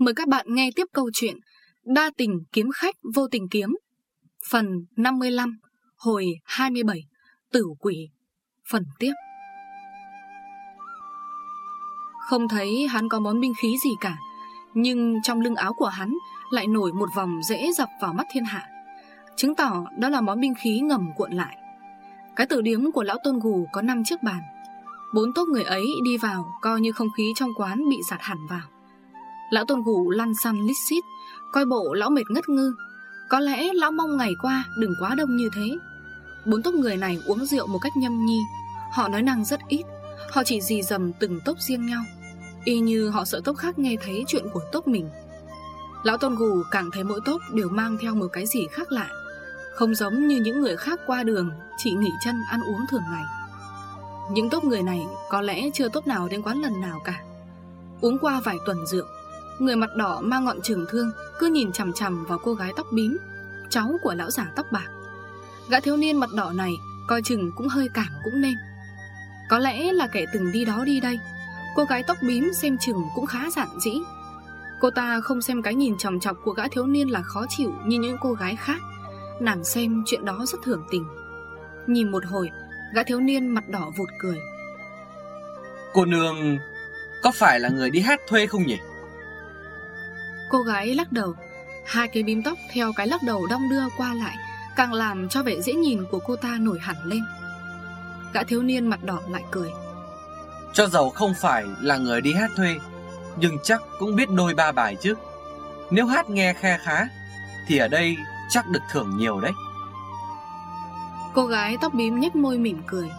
Mời các bạn nghe tiếp câu chuyện Đa tình kiếm khách vô tình kiếm. Phần 55 Hồi 27 Tử quỷ. Phần tiếp. Không thấy hắn có món binh khí gì cả, Nhưng trong lưng áo của hắn Lại nổi một vòng dễ dập vào mắt thiên hạ. Chứng tỏ đó là món binh khí ngầm cuộn lại. Cái tử điếm của lão tôn gù có 5 chiếc bàn. Bốn tốt người ấy đi vào, Coi như không khí trong quán bị sạt hẳn vào. Lão tôn gù lăn xăn lít xít, Coi bộ lão mệt ngất ngư. Có lẽ lão mong ngày qua đừng quá đông như thế. Bốn tốc người này uống rượu một cách nhâm nhi. Họ nói năng rất ít, Họ chỉ dì dầm từng tốc riêng nhau. Y như họ sợ tốc khác nghe thấy chuyện của tốc mình. Lão tôn gù càng thấy mỗi tốc đều mang theo một cái gì khác lạ. Không giống như những người khác qua đường, Chỉ nghỉ chân ăn uống thường ngày. Những tốc người này có lẽ chưa tốt nào đến quán lần nào cả. Uống qua vài tuần rượu Người mặt đỏ mang ngọn trường thương, Cứ nhìn chằm chằm vào cô gái tóc bím, Cháu của lão giả tóc bạc. Gã thiếu niên mặt đỏ này, Coi chừng cũng hơi cảm cũng nên. Có lẽ là kẻ từng đi đó đi đây. Cô gái tóc bím xem chừng cũng khá giản dĩ Cô ta không xem cái nhìn trầm chọc của gã thiếu niên là khó chịu như những cô gái khác. Nàng xem chuyện đó rất thưởng tình. Nhìn một hồi, Gã thiếu niên mặt đỏ vụt cười. Cô nương, Có phải là người đi hát thuê không nhỉ? Cô gái lắc đầu. Hai cái bím tóc theo cái lắc đầu đong đưa qua lại Càng làm cho vẻ dễ nhìn của cô ta nổi hẳn lên. Gã thiếu niên mặt đỏ lại cười. Cho dầu không phải là người đi hát thuê Nhưng chắc cũng biết đôi ba bài chứ. Nếu hát nghe khe khá Thì ở đây chắc được thưởng nhiều đấy. Cô gái tóc bím nhếch môi mỉm cười.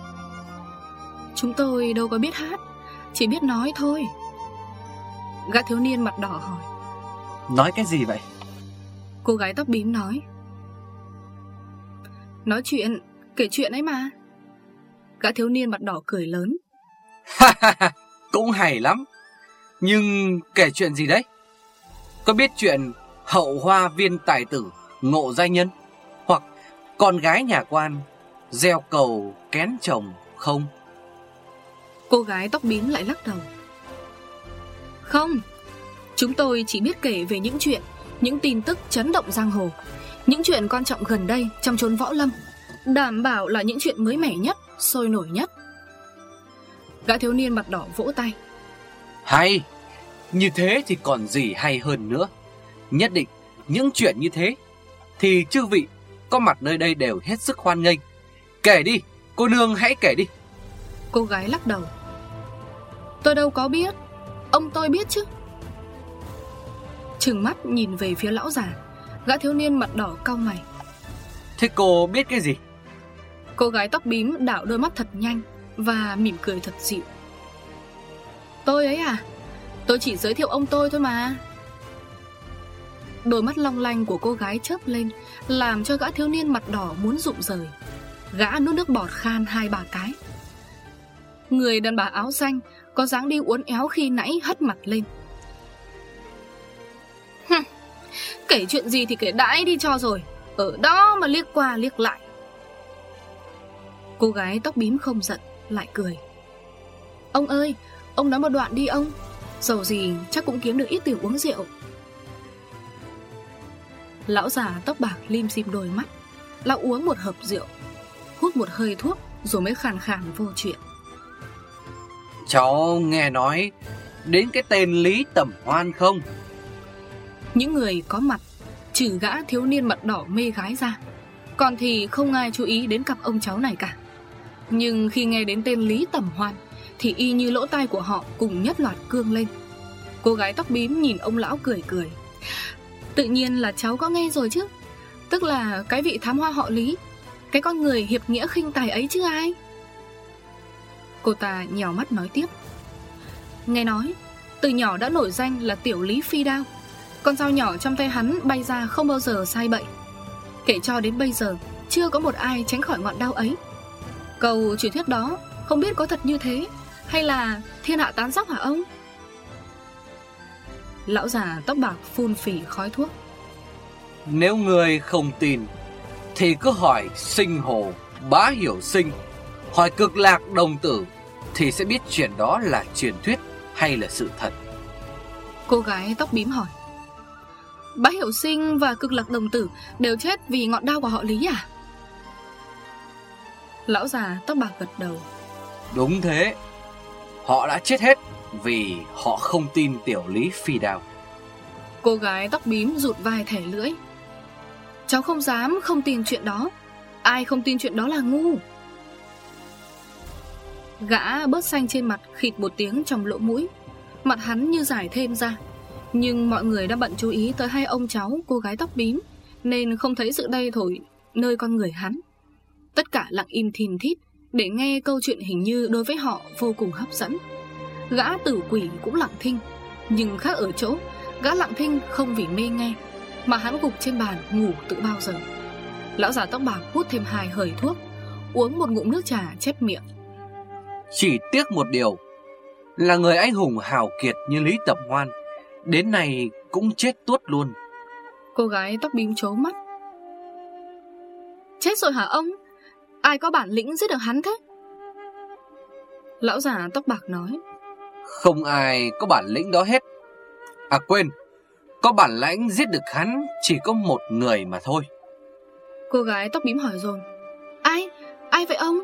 Chúng tôi đâu có biết hát Chỉ biết nói thôi. Gã thiếu niên mặt đỏ hỏi Nói cái gì vậy? Cô gái tóc bím nói. Nói chuyện Kể chuyện ấy mà. Gã thiếu niên mặt đỏ cười lớn. Cũng hay lắm. Nhưng kể chuyện gì đấy? Có biết chuyện Hậu hoa viên tài tử Ngộ giai nhân Hoặc con gái nhà quan Gieo cầu kén chồng không? Cô gái tóc bím lại lắc đầu. Không Chúng tôi chỉ biết kể về những chuyện Những tin tức chấn động giang hồ. Những chuyện quan trọng gần đây trong chốn võ lâm Đảm bảo là những chuyện mới mẻ nhất Sôi nổi nhất. Gã thiếu niên mặt đỏ vỗ tay. Hay! Như thế thì còn gì hay hơn nữa. Nhất định những chuyện như thế Thì chư vị Có mặt nơi đây đều hết sức hoan nghênh. Kể đi Cô nương hãy kể đi. Cô gái lắc đầu. Tôi đâu có biết. Ông tôi biết chứ Trừng mắt nhìn về phía lão già. Gã thiếu niên mặt đỏ cau mày. Thế cô biết cái gì? Cô gái tóc bím đảo đôi mắt thật nhanh Và mỉm cười thật dịu. Tôi ấy à? Tôi chỉ giới thiệu ông tôi thôi mà. Đôi mắt long lanh của cô gái chớp lên Làm cho gã thiếu niên mặt đỏ muốn rụng rời. Gã nuốt nước bọt khan hai bà cái. Người đàn bà áo xanh Có dáng đi uốn éo khi nãy hất mặt lên Kể chuyện gì thì kể đãi đi cho rồi, Ở đó mà liếc qua liếc lại. Cô gái tóc bím không giận, Lại cười. Ông ơi, Ông nói một đoạn đi ông, Dầu gì chắc cũng kiếm được ít tiền uống rượu. Lão già tóc bạc lim xìm đôi mắt, Lão uống một hộp rượu, Hút một hơi thuốc Rồi mới khàn khàn vô chuyện. Cháu nghe nói, Đến cái tên Lý Tẩm Hoan không? Những người có mặt, Trừ gã thiếu niên mặt đỏ mê gái ra, Còn thì không ai chú ý đến cặp ông cháu này cả. Nhưng khi nghe đến tên Lý Tẩm Hoan Thì y như lỗ tai của họ cùng nhất loạt cương lên. Cô gái tóc bím nhìn ông lão cười cười. Tự nhiên là cháu có nghe rồi chứ. Tức là cái vị thám hoa họ Lý, Cái con người hiệp nghĩa khinh tài ấy chứ ai? Cô ta nhèo mắt nói tiếp. Nghe nói, Từ nhỏ đã nổi danh là tiểu lý phi đao. Con dao nhỏ trong tay hắn bay ra không bao giờ sai bậy. Kể cho đến bây giờ Chưa có một ai tránh khỏi ngọn đao ấy. Cầu truyền thuyết đó Không biết có thật như thế Hay là thiên hạ tán dóc hả ông? Lão già tóc bạc phun phỉ khói thuốc. Nếu người không tin Thì cứ hỏi sinh hồ Bá hiểu sinh. Hỏi cực lạc đồng tử Thì sẽ biết chuyện đó là truyền thuyết Hay là sự thật. Cô gái tóc bím hỏi Bá Hiểu Sinh và cực lạc đồng tử Đều chết vì ngọn đao của họ Lý à? Lão già tóc bạc gật đầu. Đúng thế. Họ đã chết hết Vì họ không tin tiểu lý phi đao. Cô gái tóc bím rụt vai thẻ lưỡi. Cháu không dám không tin chuyện đó. Ai không tin chuyện đó là ngu. Gã bớt xanh trên mặt khịt một tiếng trong lỗ mũi. Mặt hắn như giải thêm ra nhưng mọi người đã bận chú ý tới hai ông cháu, cô gái tóc bím, Nên không thấy sự đây thổi nơi con người hắn. Tất cả lặng im thìn thít, Để nghe câu chuyện hình như đối với họ vô cùng hấp dẫn. Gã tử quỷ cũng lặng thinh, Nhưng khác ở chỗ, Gã lặng thinh không vì mê nghe, Mà hắn gục trên bàn ngủ tự bao giờ. Lão già tóc bạc hút thêm hai hời thuốc, Uống một ngụm nước trà chép miệng. Chỉ tiếc một điều, Là người anh hùng hào kiệt như Lý Tập Hoan. Đến này cũng chết tuốt luôn. Cô gái tóc bím chố mắt. Chết rồi hả ông? Ai có bản lĩnh giết được hắn thế? Lão già tóc bạc nói. Không ai có bản lĩnh đó hết. À quên. Có bản lãnh giết được hắn Chỉ có một người mà thôi. Cô gái tóc bím hỏi rồi Ai? Ai vậy ông?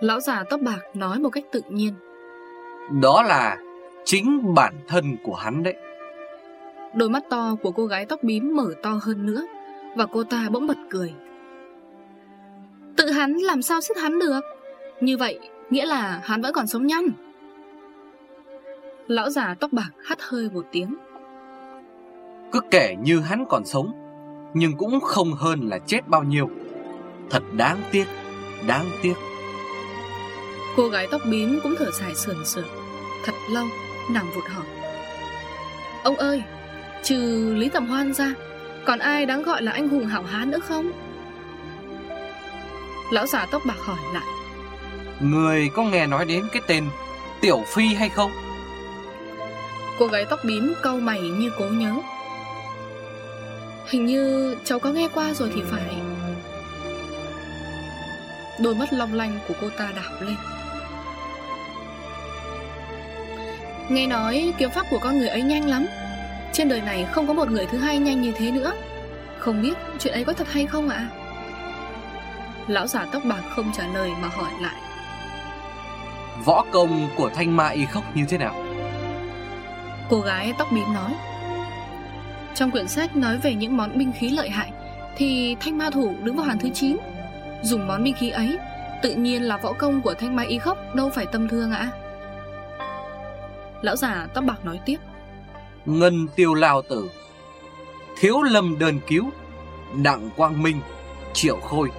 Lão già tóc bạc nói một cách tự nhiên. Đó là Chính bản thân của hắn đấy. Đôi mắt to của cô gái tóc bím mở to hơn nữa Và cô ta bỗng bật cười. Tự hắn làm sao giết hắn được? Như vậy nghĩa là hắn vẫn còn sống nhanh Lão già tóc bạc hắt hơi một tiếng. Cứ kể như hắn còn sống Nhưng cũng không hơn là chết bao nhiêu. Thật đáng tiếc Đáng tiếc. Cô gái tóc bím cũng thở dài sườn sườn Thật lâu nàng vụt hỏi. Ông ơi Trừ Lý Tầm Hoan ra Còn ai đáng gọi là anh hùng hảo hán nữa không? Lão già tóc bạc hỏi lại. Người có nghe nói đến cái tên Tiểu Phi hay không? Cô gái tóc bím câu mày như cố nhớ. Hình như cháu có nghe qua rồi thì phải. Đôi mắt long lanh của cô ta đảo lên Nghe nói kiếm pháp của con người ấy nhanh lắm. Trên đời này không có một người thứ hai nhanh như thế nữa. Không biết chuyện ấy có thật hay không ạ? Lão giả tóc bạc không trả lời mà hỏi lại. Võ công của thanh ma y khốc như thế nào? Cô gái tóc bím nói. Trong quyển sách nói về những món binh khí lợi hại Thì thanh ma thủ đứng vào hàng thứ 9 Dùng món binh khí ấy Tự nhiên là võ công của thanh ma y khốc Đâu phải tâm thương ạ Lão già tóc bạc nói tiếp. Ngân tiêu lao tử Thiếu lâm đơn cứu Đặng quang minh Triệu khôi.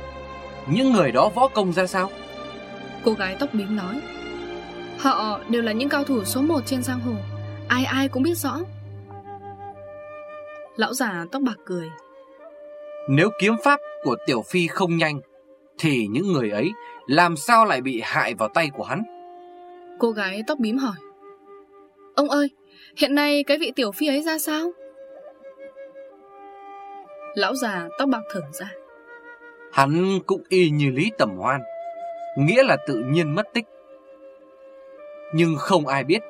Những người đó võ công ra sao? Cô gái tóc bím nói Họ đều là những cao thủ số 1 trên giang hồ Ai ai cũng biết rõ. Lão già tóc bạc cười. Nếu kiếm pháp của Tiểu Phi không nhanh Thì những người ấy Làm sao lại bị hại vào tay của hắn? Cô gái tóc bím hỏi Ông ơi Hiện nay cái vị Tiểu Phi ấy ra sao? Lão già tóc bạc thở ra. Hắn cũng y như Lý Tầm Hoan Nghĩa là tự nhiên mất tích. Nhưng không ai biết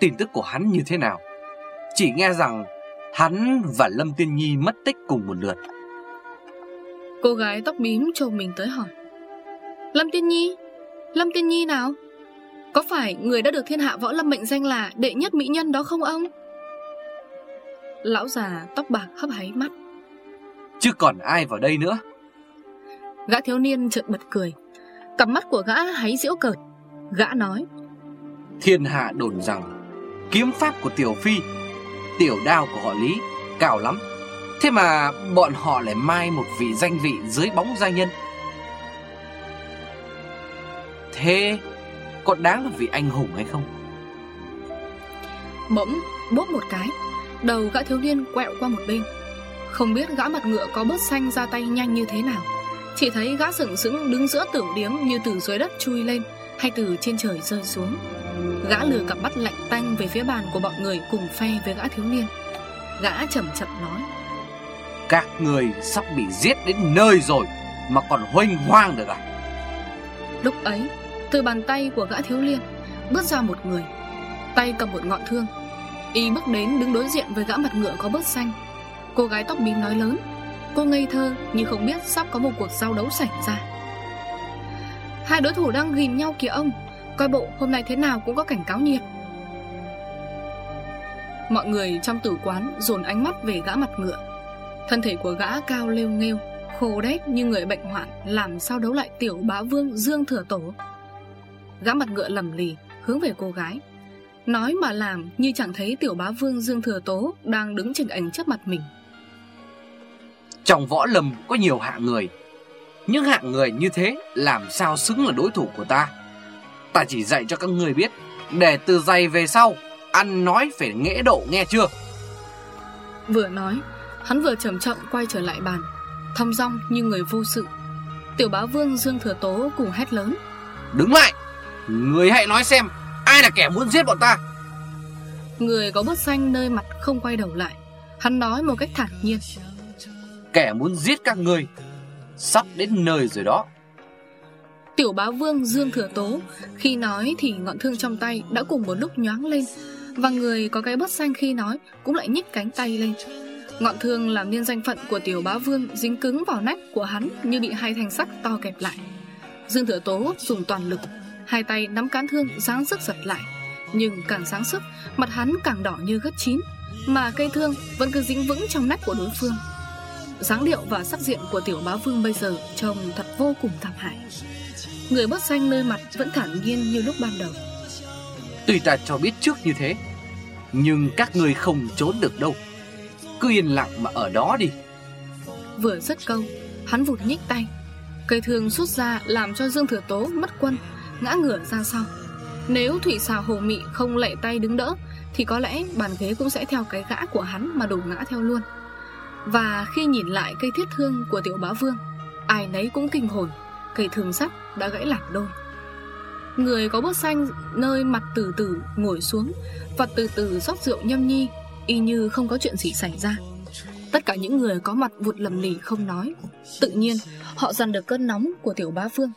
Tin tức của hắn như thế nào. Chỉ nghe rằng Hắn và Lâm Tiên Nhi mất tích cùng một lượt. Cô gái tóc bím trồm mình tới hỏi. Lâm Tiên Nhi Lâm Tiên Nhi nào Có phải người đã được thiên hạ võ lâm mệnh danh là Đệ nhất mỹ nhân đó không ông? Lão già tóc bạc hấp háy mắt. Chứ còn ai vào đây nữa? Gã thiếu niên chợt bật cười. Cặp mắt của gã háy diễu cợt. Gã nói Thiên hạ đồn rằng Kiếm pháp của Tiểu Phi Tiểu đao của họ Lý Cao lắm. Thế mà bọn họ lại mai một vị danh vị dưới bóng gia nhân. Thế có đáng là vị anh hùng hay không? Bỗng bốp một cái Đầu gã thiếu niên quẹo qua một bên. Không biết gã mặt ngựa có bớt xanh ra tay nhanh như thế nào. Chỉ thấy gã sừng sững đứng giữa tưởng điếm Như từ dưới đất chui lên Hay từ trên trời rơi xuống. Gã lừa cặp mắt lạnh tanh về phía bàn của bọn người cùng phe với gã thiếu niên. Gã chậm chậm nói. Các người sắp bị giết đến nơi rồi Mà còn hoanh hoang được à? Lúc ấy từ bàn tay của gã thiếu liên Bước ra một người. Tay cầm một ngọn thương. Y bước đến đứng đối diện với gã mặt ngựa có bớt xanh. Cô gái tóc bím nói lớn. Cô ngây thơ nhưng không biết sắp có một cuộc giao đấu xảy ra. Hai đối thủ đang ghim nhau kìa ông. Coi bộ hôm nay thế nào cũng có cảnh cáo nhiệt. Mọi người trong tử quán dồn ánh mắt về gã mặt ngựa. Thân thể của gã cao lêu nghêu, Khô đét như người bệnh hoạn, Làm sao đấu lại tiểu bá vương Dương Thừa Tổ. Gã mặt ngựa lầm lì Hướng về cô gái. Nói mà làm như chẳng thấy tiểu bá vương Dương Thừa Tố Đang đứng chừng ảnh trước mặt mình. Trong võ lâm có nhiều hạng người. Nhưng hạng người như thế Làm sao xứng là đối thủ của ta? Ta chỉ dạy cho các người biết Để từ giày về sau Ăn nói phải nghễ độ nghe chưa? Vừa nói Hắn vừa chậm chậm quay trở lại bàn Thong dong như người vô sự. Tiểu bá vương Dương Thừa Tố cùng hét lớn. Đứng lại Người hãy nói xem Ai là kẻ muốn giết bọn ta? Người có bớt xanh nơi mặt không quay đầu lại. Hắn nói một cách thản nhiên. Kẻ muốn giết các người Sắp đến nơi rồi đó. Tiểu bá vương Dương Thừa Tố Khi nói thì ngọn thương trong tay Đã cùng một lúc nhoáng lên Và người có cái bớt xanh khi nói Cũng lại nhích cánh tay lên. Ngọn thương làm nên danh phận của tiểu bá vương Dính cứng vào nách của hắn Như bị hai thanh sắt to kẹp lại. Dương Thừa Tố dùng toàn lực Hai tay nắm cán thương sáng sức giật lại. Nhưng càng sáng sức Mặt hắn càng đỏ như gất chín. Mà cây thương vẫn cứ dính vững trong nách của đối phương. Dáng điệu và sắc diện của tiểu bá vương bây giờ Trông thật vô cùng thảm hại. Người bớt xanh nơi mặt vẫn thản nhiên như lúc ban đầu. Tuy ta cho biết trước như thế Nhưng các người không trốn được đâu. Cứ yên lặng mà ở đó đi. Vừa dứt câu Hắn vụt nhích tay. Cây thương rút ra làm cho Dương Thừa Tố mất quân Ngã ngửa ra sau. Nếu thủy xào hồ mị không lệ tay đứng đỡ, Thì có lẽ bàn ghế cũng sẽ theo cái gã của hắn Mà đổ ngã theo luôn. Và khi nhìn lại cây thiết thương của tiểu bá vương, Ai nấy cũng kinh hồn, Cây thương sắt đã gãy làm đôi. Người có bớt xanh, nơi mặt từ từ ngồi xuống Và từ từ rót rượu nhâm nhi, Y như không có chuyện gì xảy ra. Tất cả những người có mặt vụt lầm lì không nói, Tự nhiên họ dằn được cơn nóng của tiểu bá vương.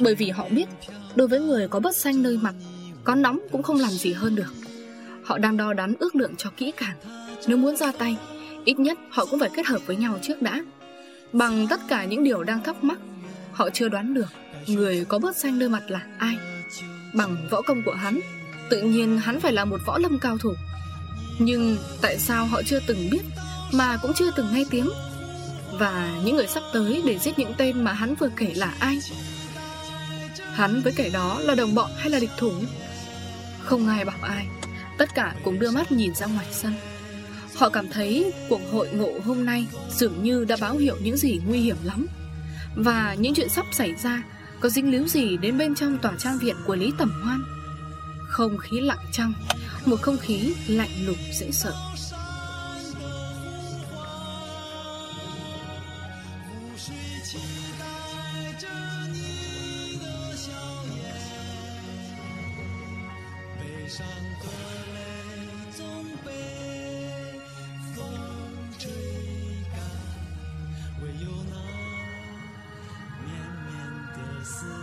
Bởi vì họ biết, Đối với người có bớt xanh nơi mặt, Có nóng cũng không làm gì hơn được. Họ đang đo đắn ước lượng cho kỹ càng. Nếu muốn ra tay, Ít nhất họ cũng phải kết hợp với nhau trước đã. Bằng tất cả những điều đang thắc mắc, Họ chưa đoán được Người có bớt xanh nơi mặt là ai. Bằng võ công của hắn, Tự nhiên hắn phải là một võ lâm cao thủ. Nhưng tại sao họ chưa từng biết, Mà cũng chưa từng nghe tiếng? Và những người sắp tới để giết những tên mà hắn vừa kể là ai? Hắn với kẻ đó là đồng bọn hay là địch thủ? Không ai bảo ai. Tất cả cũng đưa mắt nhìn ra ngoài sân. Họ cảm thấy cuộc hội ngộ hôm nay Dường như đã báo hiệu những gì nguy hiểm lắm. Và những chuyện sắp xảy ra Có dính líu gì đến bên trong tòa trang viện của Lý Tẩm Hoan? Không khí lặng trăng, Một không khí lạnh lùng dễ sợ. 总被风吹干，唯有那绵绵的思念。